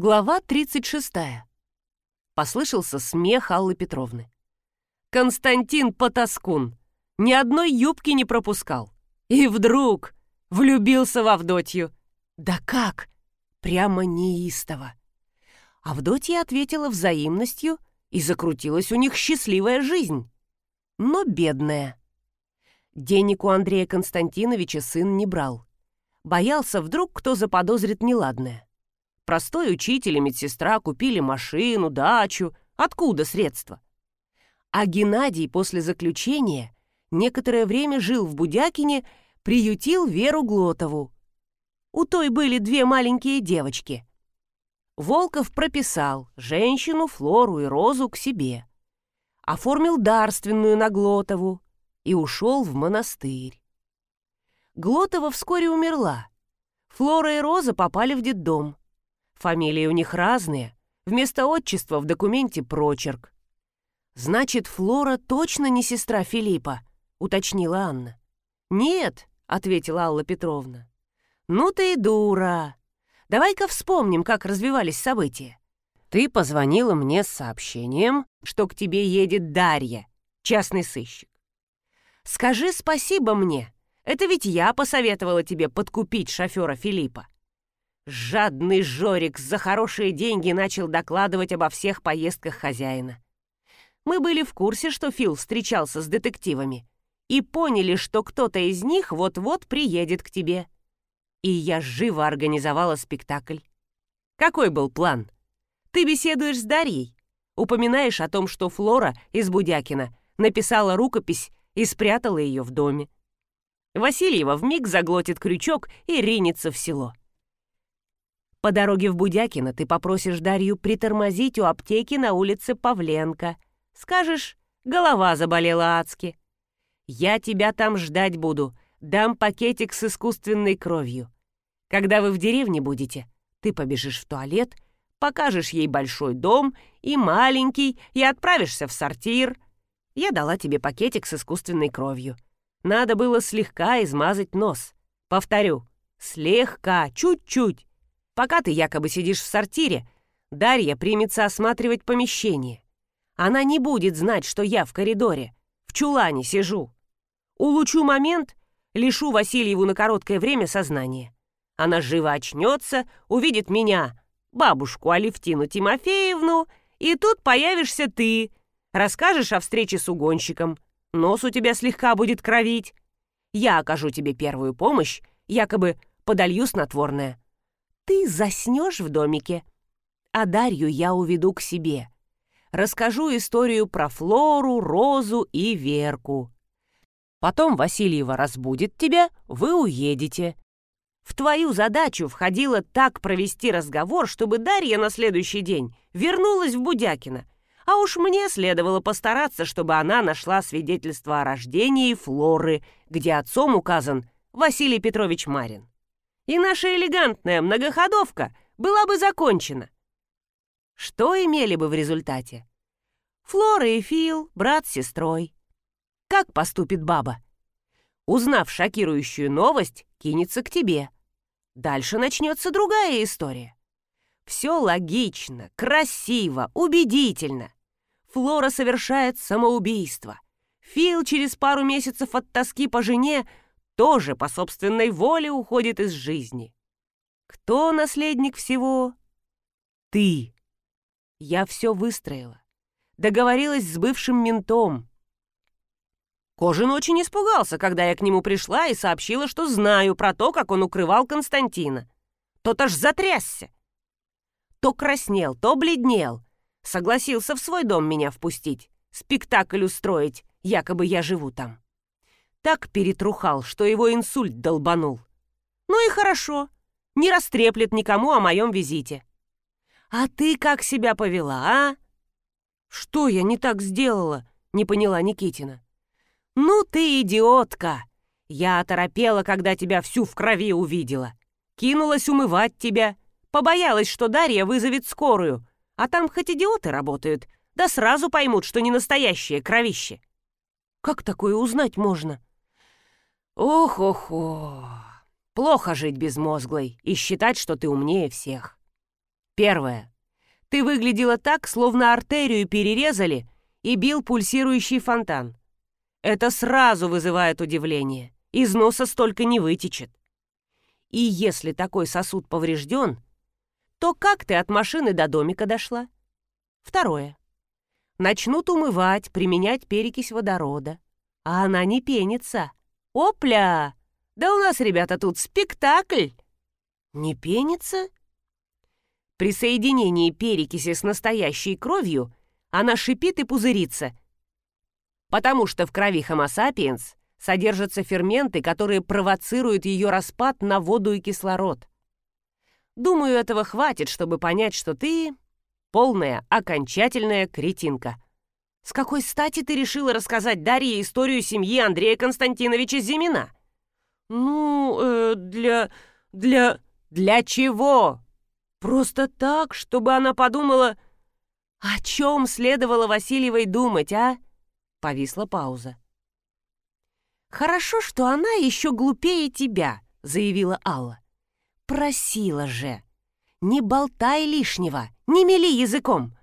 Глава 36. Послышался смех Аллы Петровны. Константин Потаскун ни одной юбки не пропускал. И вдруг влюбился в Авдотью. Да как? Прямо неистово. Авдотья ответила взаимностью, и закрутилась у них счастливая жизнь. Но бедная. Денег у Андрея Константиновича сын не брал. Боялся, вдруг кто заподозрит неладное. Простой учитель и медсестра купили машину, дачу. Откуда средства? А Геннадий после заключения некоторое время жил в Будякине, приютил Веру Глотову. У той были две маленькие девочки. Волков прописал женщину, Флору и Розу к себе. Оформил дарственную на Глотову и ушел в монастырь. Глотова вскоре умерла. Флора и Роза попали в детдом. Фамилии у них разные. Вместо отчества в документе прочерк. «Значит, Флора точно не сестра Филиппа?» — уточнила Анна. «Нет», — ответила Алла Петровна. «Ну ты и дура. Давай-ка вспомним, как развивались события. Ты позвонила мне с сообщением, что к тебе едет Дарья, частный сыщик. Скажи спасибо мне. Это ведь я посоветовала тебе подкупить шофера Филиппа. Жадный Жорик за хорошие деньги начал докладывать обо всех поездках хозяина. Мы были в курсе, что Фил встречался с детективами, и поняли, что кто-то из них вот-вот приедет к тебе. И я живо организовала спектакль. Какой был план? Ты беседуешь с Дарьей, упоминаешь о том, что Флора из Будякина написала рукопись и спрятала ее в доме. Васильева вмиг заглотит крючок и ринется в село. По дороге в Будякино ты попросишь Дарью притормозить у аптеки на улице Павленко. Скажешь, голова заболела адски. Я тебя там ждать буду, дам пакетик с искусственной кровью. Когда вы в деревне будете, ты побежишь в туалет, покажешь ей большой дом и маленький, и отправишься в сортир. Я дала тебе пакетик с искусственной кровью. Надо было слегка измазать нос. Повторю, слегка, чуть-чуть. Пока ты якобы сидишь в сортире, Дарья примется осматривать помещение. Она не будет знать, что я в коридоре, в чулане сижу. Улучу момент, лишу Васильеву на короткое время сознания. Она живо очнется, увидит меня, бабушку Алевтину Тимофеевну, и тут появишься ты, расскажешь о встрече с угонщиком. Нос у тебя слегка будет кровить. Я окажу тебе первую помощь, якобы подолью снотворное ты заснешь в домике. А Дарью я уведу к себе. Расскажу историю про Флору, Розу и Верку. Потом Васильева разбудит тебя, вы уедете. В твою задачу входило так провести разговор, чтобы Дарья на следующий день вернулась в Будякино, а уж мне следовало постараться, чтобы она нашла свидетельство о рождении Флоры, где отцом указан Василий Петрович Марин и наша элегантная многоходовка была бы закончена. Что имели бы в результате? Флора и Фил, брат с сестрой. Как поступит баба? Узнав шокирующую новость, кинется к тебе. Дальше начнется другая история. Все логично, красиво, убедительно. Флора совершает самоубийство. Фил через пару месяцев от тоски по жене тоже по собственной воле уходит из жизни. Кто наследник всего? Ты. Я все выстроила. Договорилась с бывшим ментом. Кожин очень испугался, когда я к нему пришла и сообщила, что знаю про то, как он укрывал Константина. Тот аж затрясся. То краснел, то бледнел. Согласился в свой дом меня впустить, спектакль устроить, якобы я живу там так перетрухал, что его инсульт долбанул. Ну и хорошо, не растреплет никому о моем визите. А ты как себя повела, а? Что я не так сделала, не поняла Никитина. Ну ты идиотка! Я оторопела, когда тебя всю в крови увидела. Кинулась умывать тебя. Побоялась, что Дарья вызовет скорую. А там хоть идиоты работают, да сразу поймут, что не настоящее кровище. Как такое узнать можно? Ох-охо. Плохо жить безмозглой и считать, что ты умнее всех. Первое. Ты выглядела так, словно артерию перерезали и бил пульсирующий фонтан. Это сразу вызывает удивление. Из носа столько не вытечет. И если такой сосуд поврежден, то как ты от машины до домика дошла? Второе. Начнут умывать, применять перекись водорода. А она не пенится. Опля! Да у нас, ребята, тут спектакль! Не пенится? При соединении перекиси с настоящей кровью она шипит и пузырится, потому что в крови Homo sapiens содержатся ферменты, которые провоцируют ее распад на воду и кислород. Думаю, этого хватит, чтобы понять, что ты полная, окончательная кретинка. С какой стати ты решила рассказать Дарье историю семьи Андрея Константиновича Зимина? Ну, э, для... для... Для чего? Просто так, чтобы она подумала... О чем следовало Васильевой думать, а? Повисла пауза. «Хорошо, что она еще глупее тебя», — заявила Алла. «Просила же. Не болтай лишнего, не мели языком.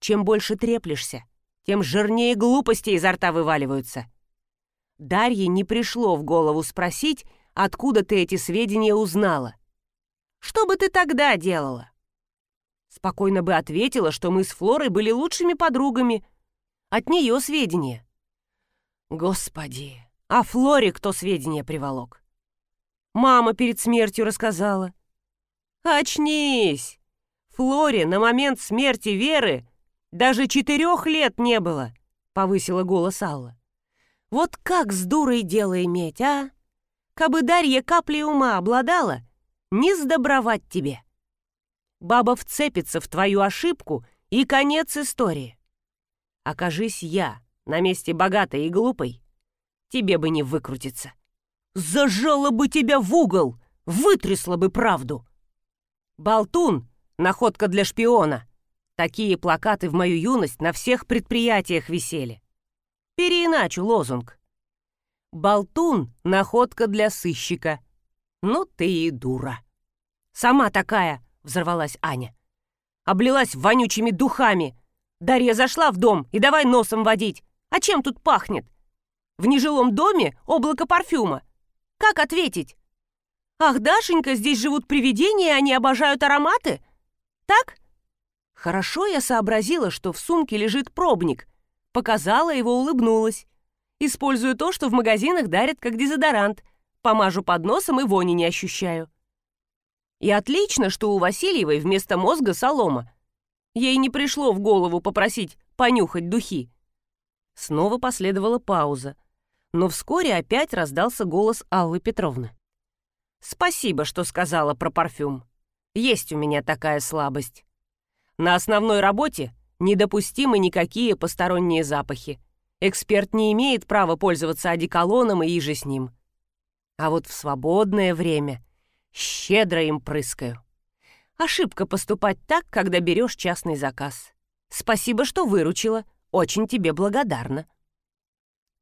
Чем больше треплешься, тем жирнее глупости изо рта вываливаются». Дарье не пришло в голову спросить, откуда ты эти сведения узнала. «Что бы ты тогда делала?» Спокойно бы ответила, что мы с Флорой были лучшими подругами. От нее сведения. Господи, а Флоре кто сведения приволок? Мама перед смертью рассказала. Очнись! Флоре на момент смерти Веры даже четырех лет не было, повысила голос Алла. Вот как с дурой дело иметь, а? Кабы Дарья каплей ума обладала, не сдобровать тебе. Баба вцепится в твою ошибку, и конец истории. Окажись я на месте богатой и глупой, тебе бы не выкрутиться. Зажала бы тебя в угол, вытрясла бы правду. Болтун — находка для шпиона. Такие плакаты в мою юность на всех предприятиях висели. Переиначу лозунг. Болтун — находка для сыщика. Ну ты и дура. Сама такая — взорвалась Аня. Облилась вонючими духами. Дарья зашла в дом и давай носом водить. А чем тут пахнет? В нежилом доме облако парфюма. Как ответить? Ах, Дашенька, здесь живут привидения, они обожают ароматы? Так? Хорошо я сообразила, что в сумке лежит пробник. Показала его, улыбнулась. Использую то, что в магазинах дарят как дезодорант. Помажу под носом и вони не ощущаю. И отлично, что у Васильевой вместо мозга солома. Ей не пришло в голову попросить понюхать духи. Снова последовала пауза, но вскоре опять раздался голос Аллы Петровны. «Спасибо, что сказала про парфюм. Есть у меня такая слабость. На основной работе недопустимы никакие посторонние запахи. Эксперт не имеет права пользоваться одеколоном и иже с ним. А вот в свободное время Щедро им прыскаю. Ошибка поступать так, когда берешь частный заказ. Спасибо, что выручила. Очень тебе благодарна.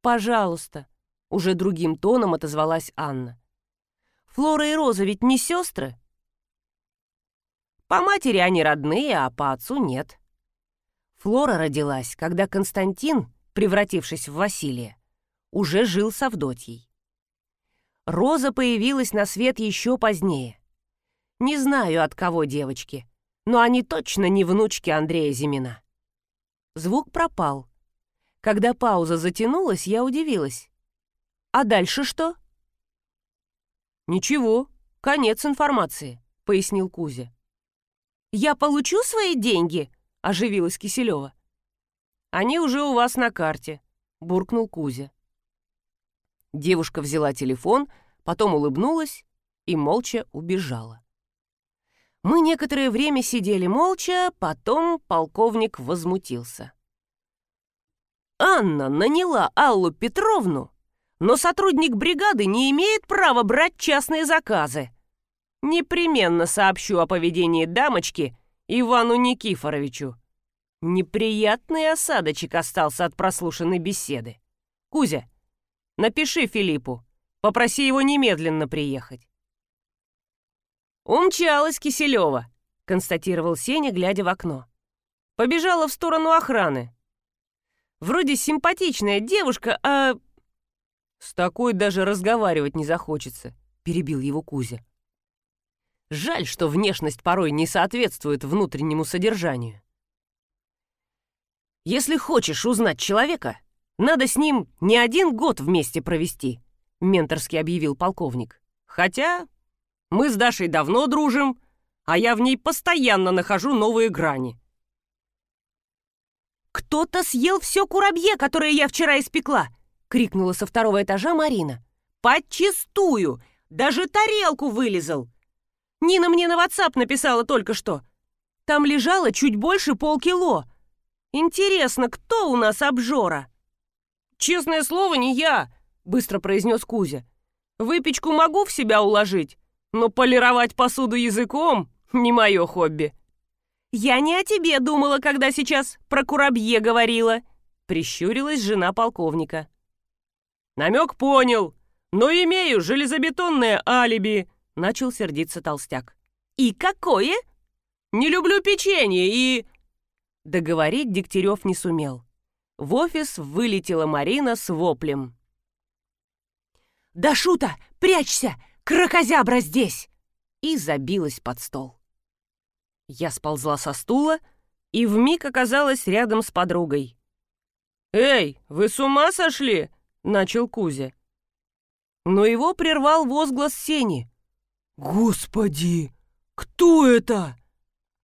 Пожалуйста, уже другим тоном отозвалась Анна. Флора и Роза ведь не сестры? По матери они родные, а по отцу нет. Флора родилась, когда Константин, превратившись в Василия, уже жил с Авдотьей. Роза появилась на свет еще позднее. Не знаю, от кого девочки, но они точно не внучки Андрея Зимина. Звук пропал. Когда пауза затянулась, я удивилась. «А дальше что?» «Ничего, конец информации», — пояснил Кузя. «Я получу свои деньги?» — оживилась Киселева. «Они уже у вас на карте», — буркнул Кузя. Девушка взяла телефон, потом улыбнулась и молча убежала. Мы некоторое время сидели молча, потом полковник возмутился. «Анна наняла Аллу Петровну, но сотрудник бригады не имеет права брать частные заказы. Непременно сообщу о поведении дамочки Ивану Никифоровичу. Неприятный осадочек остался от прослушанной беседы. Кузя, Напиши Филиппу. Попроси его немедленно приехать. Умчалась Киселева. констатировал Сеня, глядя в окно. Побежала в сторону охраны. Вроде симпатичная девушка, а... С такой даже разговаривать не захочется, перебил его Кузя. Жаль, что внешность порой не соответствует внутреннему содержанию. Если хочешь узнать человека, надо с ним не один год вместе провести, менторски объявил полковник. Хотя мы с Дашей давно дружим, а я в ней постоянно нахожу новые грани. «Кто-то съел все курабье, которое я вчера испекла!» — крикнула со второго этажа Марина. «Подчистую! Даже тарелку вылезал!» Нина мне на WhatsApp написала только что. Там лежало чуть больше полкило. Интересно, кто у нас обжора?» «Честное слово, не я», — быстро произнес Кузя. «Выпечку могу в себя уложить, но полировать посуду языком — не мое хобби». «Я не о тебе думала, когда сейчас про курабье говорила», — прищурилась жена полковника. «Намек понял, но имею железобетонное алиби», — начал сердиться толстяк. «И какое?» «Не люблю печенье и...» Договорить Дегтярев не сумел. В офис вылетела Марина с воплем. «Да шута! Прячься! Крокозябра здесь!» И забилась под стол. Я сползла со стула и вмиг оказалась рядом с подругой. «Эй, вы с ума сошли?» — начал Кузя. Но его прервал возглас Сени. «Господи, кто это?»